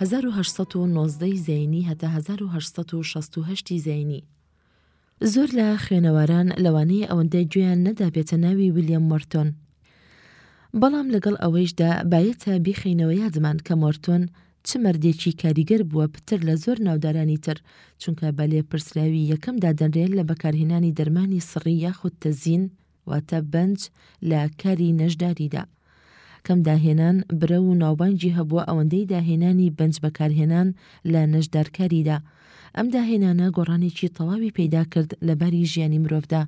هەزار و هەشت سەد و نۆزدە ی زەینی هەتا هەزار و هەشت سەد و شەست و هەشت ی زەینی. زۆر لە خوێنەواران لەوانەیە ئەوەندە گوێیان نەدابێتە ناوی ویلیەم مۆرتۆن، بەڵام لەگەڵ ئەوەیشدا بایەتە بیخەینەوە یادمان کە مۆرتۆن چ مەردێکی کاریگەر بووە پتر لە زۆر ناودارانی تر، چونکە بە لێپرسراوی یەکەم دادەنرێ لە بەکارهێنانی دەرمانی سڕی یاخود تەزین، واتە بەنج لە کاری نەژداریدا. کەم داهێنان، برەو و ناوبانگی هەبووە ئەوەندەی داهێنانی بەنج بەکارهێنان لە نەژدارکاریدا. ئەم داهێنانە گۆڕانێکی تەواوی پەیدا کرد لە باری ژیانی مرۆڤدا.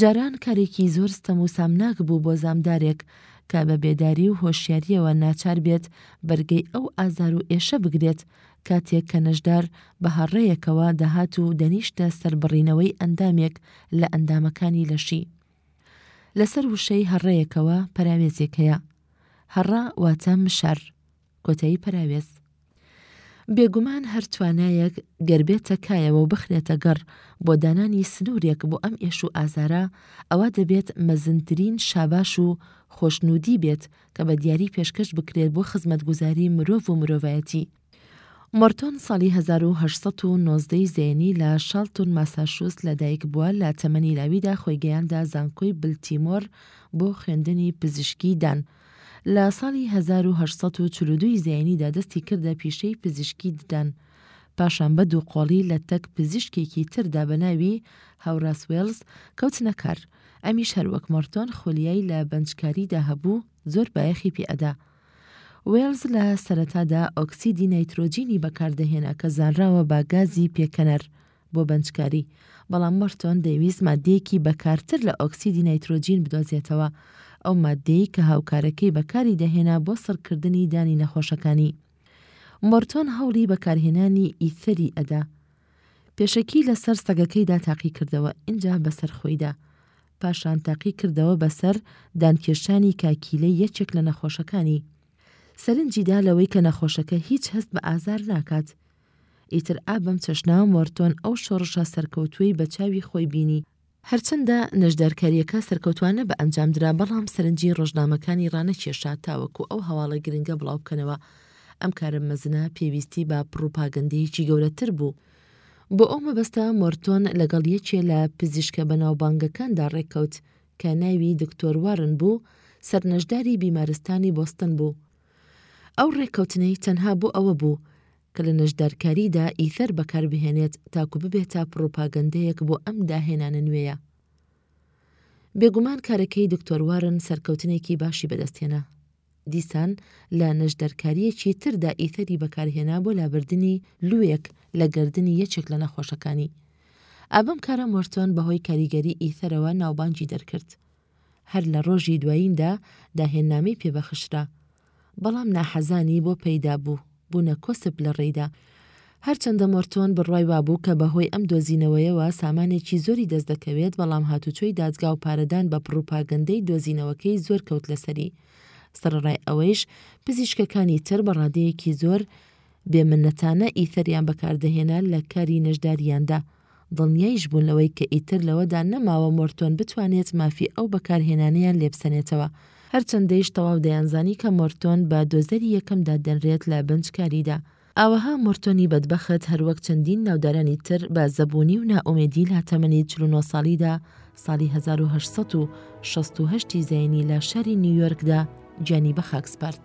جاران کارێکی زۆر ستەم و سامناک بوو بۆ زامدارێک کە بە بێداری و هۆشیارییەوە ناچار بێت بەرگەی ئەو ئازار و ئێشە بگرێت کاتێک کە نەژدار بە هەڕەیەکەوە دەهات و دەنیشتە سەر بڕینەوەی ئەندامێک لە ئەندامەکانی لەشی. لەسەر وشەی هەڕەیەکەوە پەراوێزێک هەیە. هەڕە واتە مشار. کۆتایی پەراوێز. بێگومان هەر توانایەک گەر بێتە کایەوە و بخرێتە گەڕ بۆ دانانی سنوورێک بۆ ئەم ئێش و ئازارە، ئەوا دەبێت مەزنترین شاباش و خۆشنوودی بێت کە بە دیاری پێشکەش بکرێت بۆ خزمەتگوزاری مرۆڤ و مرۆڤایەتی. مۆرتۆن ساڵی هەزار و هەشت سەد و نۆزدە ی زەینی لە شاڵتون ماساشوست لە دایک بووە لە تەمەنی لاویدا خۆی گەیاندە زانکۆی بلتیمۆر بۆ خوێندنی پزیشکی دان لە ساڵی هەزار و هەشت سەد و چل و دوو ی زەینیدا دەستی کردە پیشەی پزیشکی ددان پاشان بە دووقۆڵی لە تەک پزیشکێکی تردا بە ناوی هاوراس وێڵز کەوتنە کار. ئەمیش هەر وەک مۆرتۆن خولیای لە بەنجکاریدا هەبوو زۆر بایەخی پێ ئەدا. وێڵز لە سەرەتادا ئۆکسیدی نایترۆجینی بەکاردەهێنا کە زانراوە بە گازی پێکەنەر بۆ بەنجکاری، بەڵام مۆرتۆن دەیویست ماددەیەکی بەکارتر لە ئۆکسیدی نایترۆجین بدۆزێتەوە، ئەو ماددەی کە هاوکارەکەی بەکاری دەهێنا بۆ سڕکردنی دانی نەخۆشەکانی. مۆرتۆن هەوڵی بەکارهێنانی ئیثەری ئەدا. پێشەکی لە سەر سەگەکەیدا تاقی کردەوە ئینجا بە سەر خۆیدا. پاشان تاقی کردەوە بە سەر دانکێشانی کاکیلەی یەکێک لە نەخۆشەکانی. سەرنجی دا لەوەی کە نەخۆشەکە هیچ هەست بە ئازار ناکات. ئیتر ئا بەم چەشنە مۆرتۆن ئەو شۆڕشە سەرکەوتووەی بە چاوی خۆی بینی. هەرچەندە نەشدارکارییەکە سەرکەوتوانە بە ئەنجام درا بەڵام سەرنجی ڕۆژنامەکانی ڕانەکێشا تاوەکو ئەو هەواڵە گرنگە بڵاو بکەنەوە. ئەم کارە مەزنە پێویستی بە پڕوپاگەندەیەکی گەورەتر بوو. بۆ ئەو مەبەستە مۆرتۆن لەگەڵ یەکێ لە پزیشکە بەناوبانگەکاندا ڕێککەوت کە ناوی دکتۆر وارن بوو سەرنەشداری بیمارستانی بۆستن بوو. ئەو ڕێککەوتنەی تەنها بۆ ئەوە بوو، کە لە نەشدارکاریدا ئیثەر بەکاربهێنێت تاکو ببێتە پڕوپاگەندەیەک بۆ ئەم داهێنانە نوێیە. بێگومان کارەکەی دکتۆر وارن سەرکەوتنێکی باشی بەدەستهێنا. دیسان لە نەشدەرکارییەکی تردا ئیثەری بەکارهێنا بۆ لابردنی لووێک لە گەردنی یەکێک لە نەخۆشەکانی. ئابم کارا مۆرتۆن بەهۆی کاریگەری ئیثەرەوە ناوبانگی دەرکرد. هەر لە ڕۆژی دواییندا داهێننامەی پێ بەخشرا. بەڵام ناحەزانی بۆ پەیدا بوو، بوونە کۆسپ لە ڕێیدا. هەرچەندە مۆرتۆن بڕوای وابوو کە بە هۆی ئەم دۆزینەوەیەوە سامانێکی زۆری دەست دەکەوێت بەڵام هاتوچۆی دادگا و پارەدان بە پڕوپاگەندەی دۆزینەوەکەی زۆر کەوت لەسەری. سەڕەڕای ئەوەیش پزیشکەکانی تر بە ڕادەیەکی زۆر بێ منەتانە ئیثەریان بەکاردەهێنا لە کاری نەشدارییاندا. دڵنیایش بوون لەوەی کە ئیتر لەوەدا نەماوە مۆرتۆن بتوانێت مافی ئەو بەکارهێنانەیان لێبسەنێتەوە، هەرچەندەیش تەواو دەیانزانی کە مۆرتۆن بە دۆزەری یەکەم داددەنرێت لە بەنجکاریدا. ئاوەها مۆرتۆنی بەدبەخت هەروەک چەندین ناودارانی تر بە زەبوونی و نائومێدی لە تەمەنی چل و نۆ ساڵیدا ساڵی هەزار و هەشت سەد و شەست و هەشت ی زایینی لە شاری نیویۆرکدا گیانی بەخاکسپارد.